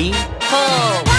Ready? Pull!